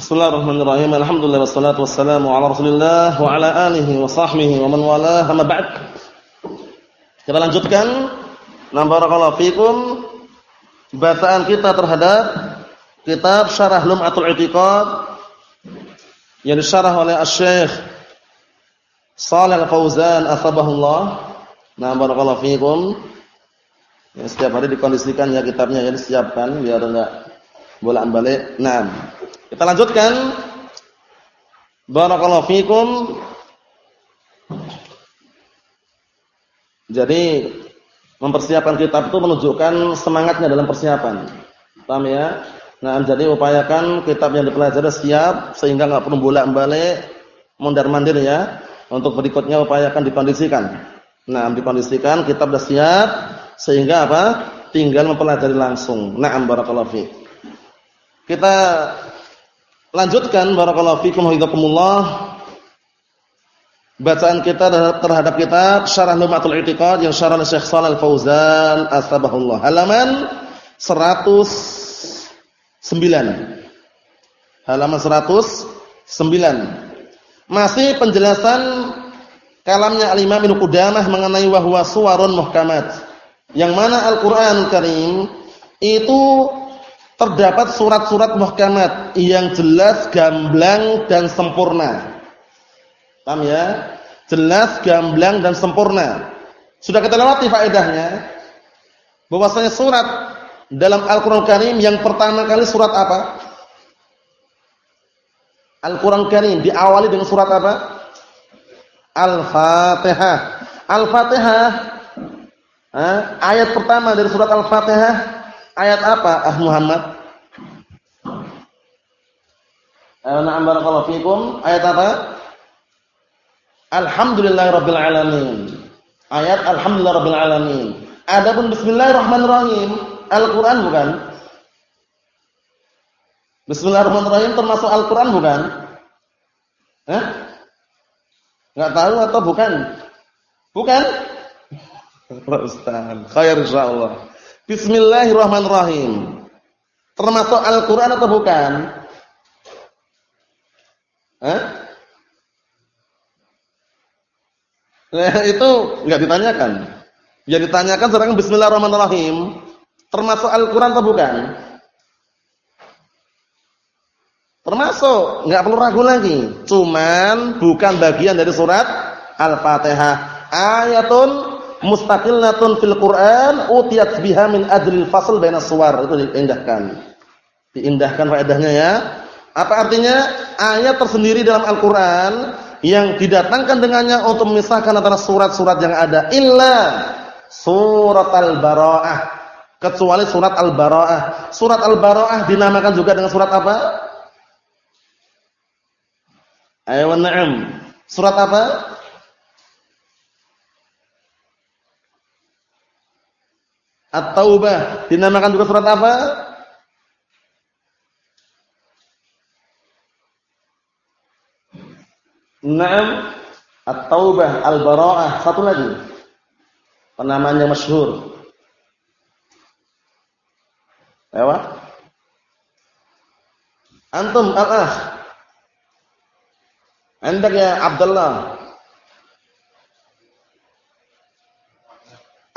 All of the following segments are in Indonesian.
Bismillahirrahmanirrahim. Alhamdulillah wassalatu wassalamu ala Rasulillah wa ala alihi wa sahbihi wa man walah. Amma ba'd. Kita lanjutkan. Nam fikum. Bacaan kita terhadap kitab Syarah Lum'atul I'tiqad yang disyarah oleh Asy-Syaikh Shalih Al-Fauzan atsabahullah. Nam barakallahu fikum. Ya, setiap hari dikondisikan ya kitabnya ya disiapkan biar enggak bolak-balik. Naam. Kita lanjutkan. Barakallahu fikum. Jadi mempersiapkan kitab itu menunjukkan semangatnya dalam persiapan. Paham ya? Nah, jadi upayakan kitab yang dipelajari siap sehingga enggak perlu bolak-balik mondar-mandir ya. Untuk berikutnya upayakan dikondisikan. Nah, dikondisikan kitab sudah siap sehingga apa? Tinggal mempelajari langsung. Na'am barakallahu fiik. Kita Lanjutkan barakallahu fikum hafizakumullah. Bacaan kita terhadap kitab Syarah Lumatul I'tiqad yang syarah Syekh Shalal Fauzan asbahullah. Halaman 109. Halaman 109. Masih penjelasan kalamnya Al-Imam Ibnu Qudamah mengenai wahwa suwarun muhkamat. Yang mana Al-Qur'an Karim itu terdapat surat-surat muhkamat yang jelas, gamblang dan sempurna. Paham ya? Jelas, gamblang dan sempurna. Sudah kita lewati faedahnya. Bahwasanya surat dalam Al-Qur'an Karim yang pertama kali surat apa? Al-Qur'an Karim diawali dengan surat apa? Al-Fatihah. Al-Fatihah ayat pertama dari surat Al-Fatihah Ayat apa ah Muhammad? Na'am barakallahu fikum. Ayat apa? Alhamdulillahirabbil alamin. Ayat alhamdulillahirabbil alamin. Adapun bismillahirrahmanirrahim, Al-Qur'an bukan? Bismillahirrahmanirrahim termasuk Al-Qur'an bukan? Hah? Enggak tahu atau bukan? Bukan? Ustaz, khair insyaallah. Bismillahirrahmanirrahim. Termasuk Al-Quran atau bukan? Hah? Nah, itu enggak ditanyakan. Yang ditanyakan sekarang Bismillahirrahmanirrahim. Termasuk Al-Quran atau bukan? Termasuk, enggak perlu ragu lagi. Cuman bukan bagian dari surat Al-Fatihah. Ayatun mustaqillatun fil Quran utiyat biha min ajlil fasl bainas suwar itu diindahkan. Diindahkan faedahnya ya. Apa artinya? Ayat tersendiri dalam Al-Qur'an yang didatangkan dengannya untuk memisahkan antara surat-surat yang ada illa surat Al-Bara'ah kecuali surat Al-Bara'ah. Surat Al-Bara'ah dinamakan juga dengan surat apa? Ayo na'am. Surat apa? At-Taubah dinamakan juga surat apa? Naam At-Taubah, Al-Bara'ah, satu lagi. Penamaan yang masyhur. Lewat. Antum al-akh. Andak ya Abdullah.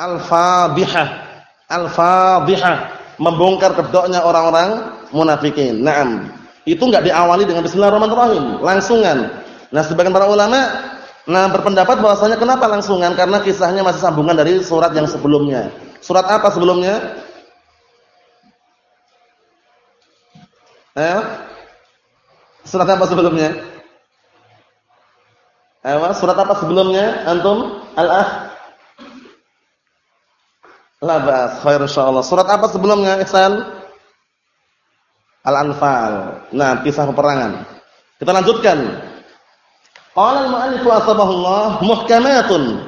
Al-Fadhihah al-fadhihah, membongkar kedoknya orang-orang munafikin. Naam. Itu enggak diawali dengan bismillahirrahmanirrahim, langsungan. Nah, sebagian para ulama nah berpendapat bahwasanya kenapa langsungan? Karena kisahnya masih sambungan dari surat yang sebelumnya. Surat apa sebelumnya? Eh? Surat apa sebelumnya? Eh, surat apa sebelumnya? Antum? Al-Ah? Labas, khair insyaallah. Surat apa sebelumnya, Ihsan? Al-Anfal. Nah, kisah peperangan. Kita lanjutkan. Qala al-mu'allif asbahullah muhkamatun.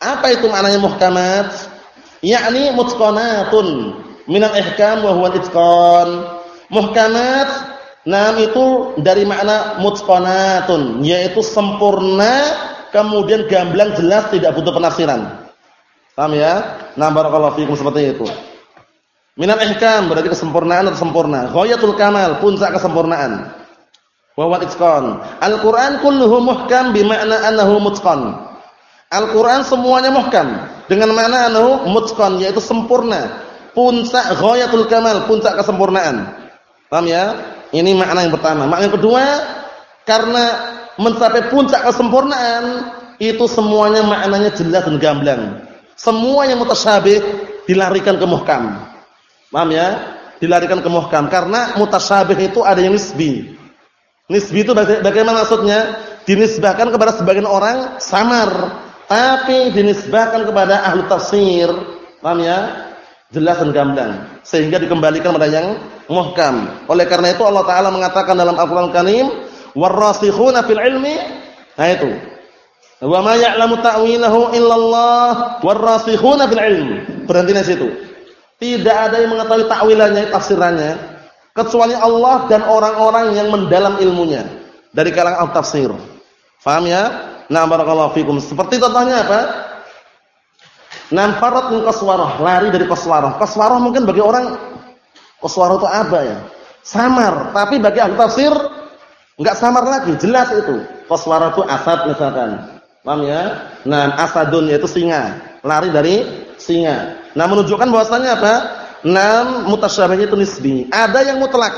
Apa itu maknanya muhkamat? Yakni mutqanatun min al-ihkam wa huwa al-itqan. Muhkamat nam itu dari makna mutqanatun, yaitu sempurna kemudian gamblang jelas tidak butuh penafsiran. Paham ya? Nah, barakallahu fiikum seperti itu. Minal ihkam berarti kesempurnaan atau sempurna. Ghayatul kamal, puncak kesempurnaan. Wa huwa itqan. Al-Qur'an kulluhu muhkam bima'na annahu mutqan. Al-Qur'an semuanya muhkam dengan makna annahu mutqan yaitu sempurna. Puncak ghayatul kamal, puncak kesempurnaan. Paham ya? Ini makna yang pertama. Makna yang kedua, karena mencapai puncak kesempurnaan itu semuanya maknanya jelas dan gamblang. Semua yang mutasyabih dilarikan ke muhkam. Paham ya? Dilarikan ke muhkam karena mutasyabih itu ada yang nisbi. Nisbi itu bagaimana maksudnya? Dinisbahkan kepada sebagian orang samar, tapi dinisbahkan kepada ahli tafsir. Paham ya? Jelas dan gamblang. Sehingga dikembalikan kepada yang muhkam. Oleh karena itu Allah taala mengatakan dalam Al-Qur'an Karim, "Warasikhuna fil ilmi" Nah itu. Wa ma ya'lamu ta'wilahu illallah warasikhuna fil ilmi. Berhenti di situ. Tidak ada yang mengetahui takwilannya, tafsirannya kecuali Allah dan orang-orang yang mendalam ilmunya dari kalangan al-tafsir. Faham ya? Nah, barakallahu fikum. Seperti contohnya apa? Namfarat min qaswarah, lari dari qaswarah. Qaswarah mungkin bagi orang qaswarah itu apa ya? Samar, tapi bagi ahli tafsir enggak samar lagi, jelas itu. Qaswarah itu asad misalkan. Paham ya? Nah, asadun yaitu singa, lari dari singa. Nah, menunjukkan bahwasanya apa? Nam mutasyabih itu nisbi. Ada yang mutlak.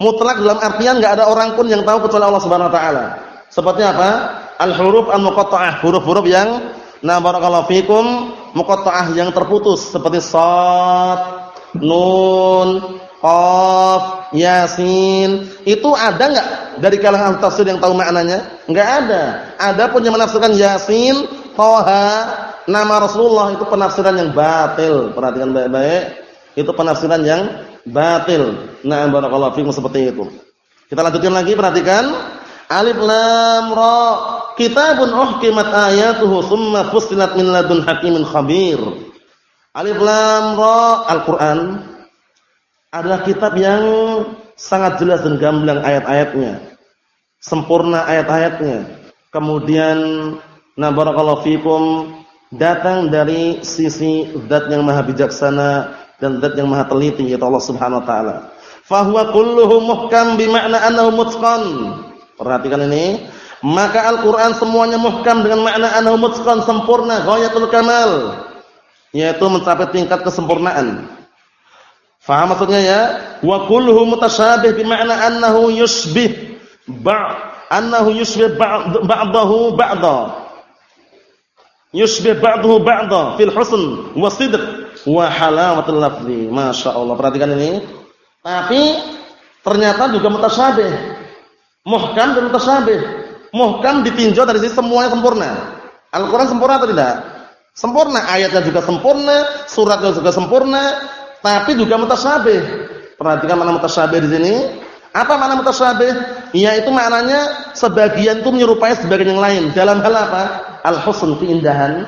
Mutlak dalam artian enggak ada orang pun yang tahu kecuali Allah Subhanahu wa taala. Seperti apa? Al-huruf al-muqatta'ah, huruf-huruf yang nah barakallahu fikum muqatta'ah yang terputus seperti shad, nun, qaf, yasin. Itu ada enggak dari kalangan tafsir yang tahu maknanya? Enggak ada. Ada pun yang menafsirkan yasin, toha, nama Rasulullah itu penafsiran yang batil. Perhatikan baik-baik. Itu penafsiran yang batil. Nah, barakallahu fikum seperti itu. Kita lanjutkan lagi, perhatikan. Alif lam ra. Kitabun uhkimat ayatuhu thumma fussilat min ladun hakimin khabir. Alif lam ra Al-Qur'an adalah kitab yang sangat jelas dan gamblang ayat-ayatnya. Sempurna ayat-ayatnya. Kemudian na barakallahu fikum datang dari sisi zat yang maha bijaksana dan zat yang maha teliti yaitu Allah Subhanahu wa taala. Fahuwa kulluhu muhkam bimakna annahu mutqan. Perhatikan ini, maka Al-Qur'an semuanya muhkam dengan makna annahu mutqan sempurna, ghayatul kamal. Yaitu mencapai tingkat kesempurnaan. Faham maksudnya ya? Wa kulluhu mutasyabih bimakna annahu yushbih ba' annahu yushbih ba'dahu ba'da yushbih ba'dahu ba'da fil husn wa sidq wa halawatul lafzi. Masyaallah. Perhatikan ini. Tapi ternyata juga mutasyabih. Muhkam dan mutasyabih. Muhkam ditinjau dari sisi semuanya sempurna. Al-Qur'an sempurna atau tidak? Sempurna, ayatnya juga sempurna, suratnya juga sempurna, tapi juga mutasyabih. Perhatikan mana mutasyabih di sini. Apa makna mutasyabih? Yaitu maknanya sebagian itu menyerupai sebagian yang lain. Dalam hal apa? Al-husn keindahan,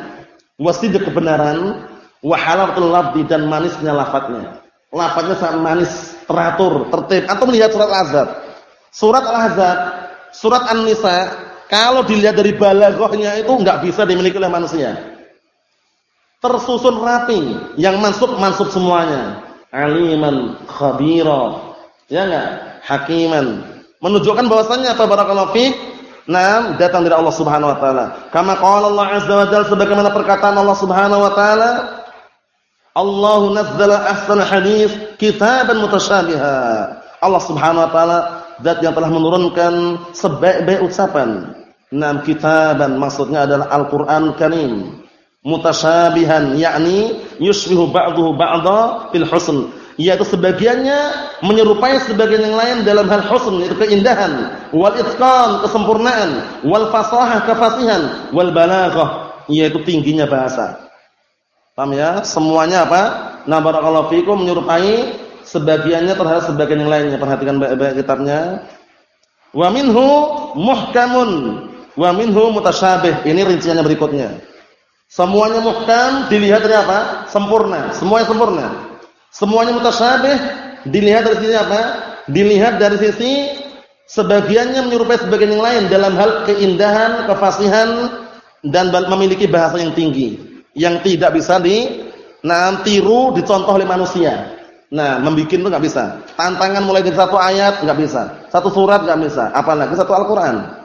wasidq kebenaran, wa halawatul lafzi dan manisnya lafadznya. Lafadznya sangat manis, teratur, tertib. Atau melihat surat Al-Ahzab. Surat Al-Ahzab, surat An-Nisa, kalau dilihat dari balaghahnya itu enggak bisa dimiliki oleh manusia. Tersusun rapi, yang mansub mansub semuanya. Aliman khabira. Ya enggak? Hakiman. Menunjukkan bahwasannya apa barakallahu fiik? Naam, datang dari Allah Subhanahu wa taala. Kama qala Allah azza wa jalla sebagaimana perkataan Allah Subhanahu wa taala, Allahu nazzala ahsana hadis kitaban mutasyabiha. Allah Subhanahu wa taala zat yang telah menurunkan sebaik-baik ucapan. Naam kitaban maksudnya adalah Al-Qur'an Karim. Mutasyabihan yakni yushbihu ba'dahu ba'dha fil husn. Yaitu sebagiannya menyerupai sebagian yang lain dalam hal husn itu keindahan wal itqan kesempurnaan wal fasahah kefasihan wal balaghah yaitu tingginya bahasa. Paham ya? Semuanya apa? Nah barakallahu fikum menyerupai sebagiannya terhadap sebagian yang lainnya. Perhatikan baik-baik kitabnya. Wa minhu muhkamun wa minhu mutasyabih ini rinciannya berikutnya semuanya muhkam dilihat dari apa sempurna semuanya sempurna Semuanya mutasyabih dilihat dari sisi apa? Dilihat dari sisi sebagiannya menyerupai sebagian yang lain dalam hal keindahan, kefasihan dan memiliki bahasa yang tinggi yang tidak bisa di nah, tiru dicontoh oleh manusia. Nah, membuat itu nggak bisa. Tantangan mulai dari satu ayat nggak bisa, satu surat nggak bisa, apalagi satu Al-Qur'an.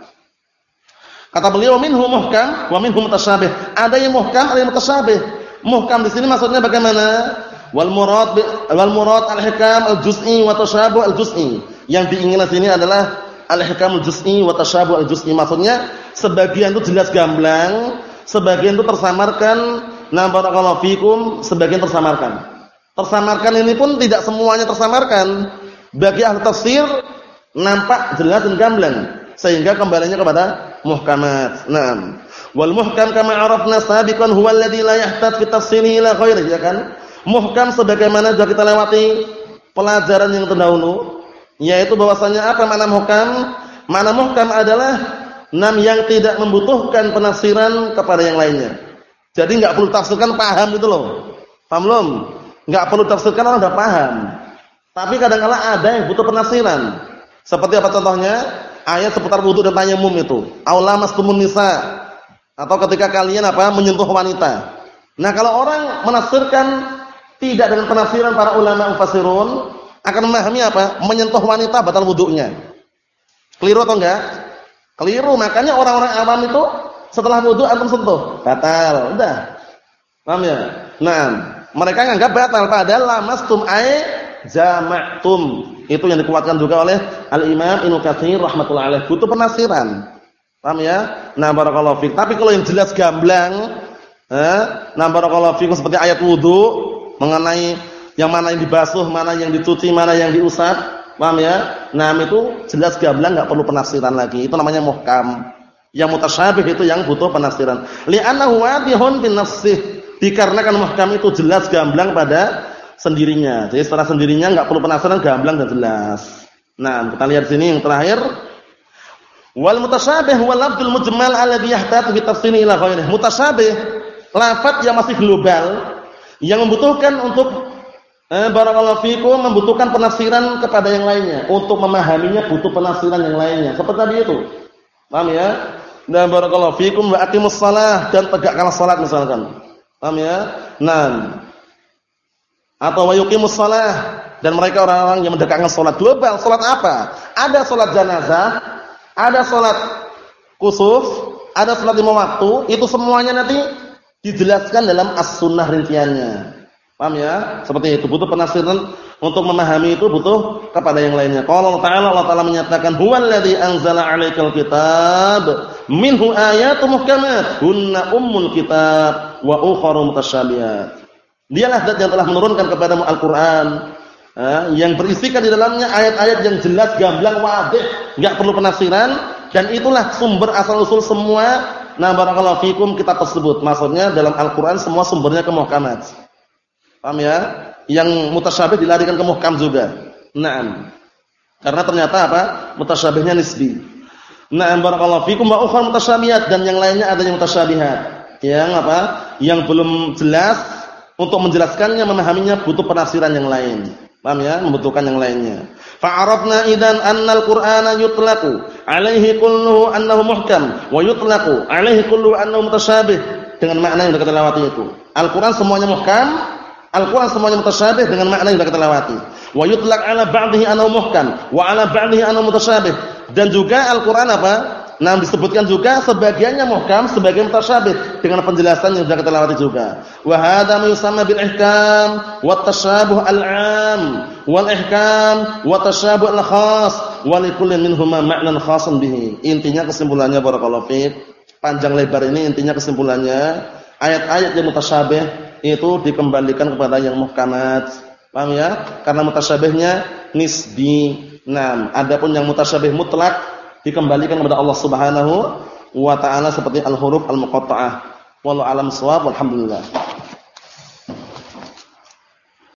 Kata beliau minhu muhkam wa minhu mutasyabih. Ada yang muhkam, ada yang mutasyabih. Muhkam di sini maksudnya bagaimana? Wal murad wal murad al-hikam al-juz'i wa tashabuh al-juz'i. Yang diinginkan di sini adalah al-hikam al-juz'i wa tashabuh al-juz'i. Maksudnya sebagian itu jelas gamblang, sebagian itu tersamarkan. Nah, barakallahu fikum, sebagian tersamarkan. Tersamarkan ini pun tidak semuanya tersamarkan. Bagi ahli tafsir nampak jelas dan gamblang sehingga kembalinya kepada muhkamat. Naam. Wal muhkam kama arafna sabiqan huwa alladhi la yahtaj fi tafsirihi ila ghairihi ya kan? Muhkam sebagaimana sudah kita lewati pelajaran yang terdahulu yaitu bahwasanya apa makna muhkam? Makna muhkam adalah nam yang tidak membutuhkan penafsiran kepada yang lainnya. Jadi enggak perlu tafsirkan paham gitu loh. Paham belum? Enggak perlu tafsirkan orang sudah paham. Tapi kadang-kala ada yang butuh penafsiran. Seperti apa contohnya? Ayat seputar wudu dan tayamum itu. Aula mastumun nisa. Atau ketika kalian apa? menyentuh wanita. Nah, kalau orang menafsirkan tidak dengan penafsiran para ulama mufassirun akan memahami apa? Menyentuh wanita batal wudunya. Keliru atau enggak? Keliru. Makanya orang-orang awam itu setelah wudu antum sentuh, batal. Udah. Paham ya? Nah, mereka nganggap batal padahal lamastum ay jama'tum. Itu yang dikuatkan juga oleh Al-Imam Ibnu Katsir rahimatullah alaih. Butuh penafsiran. Paham ya? Nah, barakallahu fiik. Tapi kalau yang jelas gamblang, eh, nah barakallahu fiik seperti ayat wudu mengenai yang mana yang dibasuh, mana yang dicuci, mana yang diusap, paham ya? Nah, itu jelas gamblang enggak perlu penafsiran lagi. Itu namanya muhkam. Yang mutasyabih itu yang butuh penafsiran. Li'annahu wadihun bin nafsihi Dikarenakan muhkam itu jelas gamblang pada sendirinya. Jadi setelah sendirinya enggak perlu penasaran gamblang dan jelas. Nah, kita lihat sini yang terakhir. Wal mutasyabih wal lafdzul mujmal alladhi yahtaju bi tafsili ila ghairihi. Mutasyabih lafaz yang masih global yang membutuhkan untuk eh, barakallahu fikum membutuhkan penafsiran kepada yang lainnya. Untuk memahaminya butuh penafsiran yang lainnya. Seperti tadi itu. Paham ya? Dan barakallahu fikum wa aqimus dan tegakkanlah salat misalkan. Paham ya? Nah. Atau wayuqimus shalah dan mereka orang-orang yang mendekatkan salat global. Salat apa? Ada salat jenazah, ada salat kusuf, ada salat lima waktu, itu semuanya nanti dijelaskan dalam as-sunnah rinciannya. Paham ya? Seperti itu butuh penafsiran untuk memahami itu butuh kepada yang lainnya. Qala Allah Ta'ala Allah Ta'ala menyatakan huwallazi anzala 'alaikal kitab minhu ayatun muhkamat hunna ummul kitab wa ukharu mutasyabihat. Dialah zat yang telah menurunkan kepadamu Al-Qur'an eh, yang berisikan di dalamnya ayat-ayat yang jelas gamblang wadih, enggak perlu penafsiran dan itulah sumber asal usul semua nah barakallahu fikum kitab tersebut. Maksudnya dalam Al-Qur'an semua sumbernya ke muhkamat. Paham ya? Yang mutasyabih dilarikan ke muhkam juga. Naam. Karena ternyata apa? Mutasyabihnya nisbi. Naam barakallahu fikum wa ukhra mutasyabihat dan yang lainnya ada yang mutasyabihat. Yang apa? Yang belum jelas untuk menjelaskannya memahaminya butuh penafsiran yang lain. Paham ya? Membutuhkan yang lainnya. Fa'arafna idan annal Qur'ana yutlaqu alaihi kulluhu annahu muhkam wa yutlaqu alaihi kulluhu annahu mutasyabih dengan makna yang kita lewati itu. Al-Qur'an semuanya muhkam, Al-Quran semuanya mutasyabih dengan makna yang kita lewati. Wa yutlaq ala ba'dihi annahu muhkam wa ala ba'dihi annahu mutasyabih. Dan juga Al-Quran apa? Nah, disebutkan juga sebagiannya muhkam, sebagian mutasyabih dengan penjelasan yang sudah kita lewati juga. Wa hadza yusamma bil ihkam wa tasyabuh al-'am wal ihkam wa tasyabuh al-khas wa likullin minhumma ma'nan khasan bihi. Intinya kesimpulannya barakallahu fiik. Panjang lebar ini intinya kesimpulannya ayat-ayat yang mutasyabih itu dikembalikan kepada yang muhkamat. Paham ya? Karena mutasyabihnya nisbi. Nah, adapun yang mutasyabih mutlak dikembalikan kepada Allah Subhanahu wa taala seperti al-huruf al-muqatta'ah. Wallahu alam shawab. Alhamdulillah.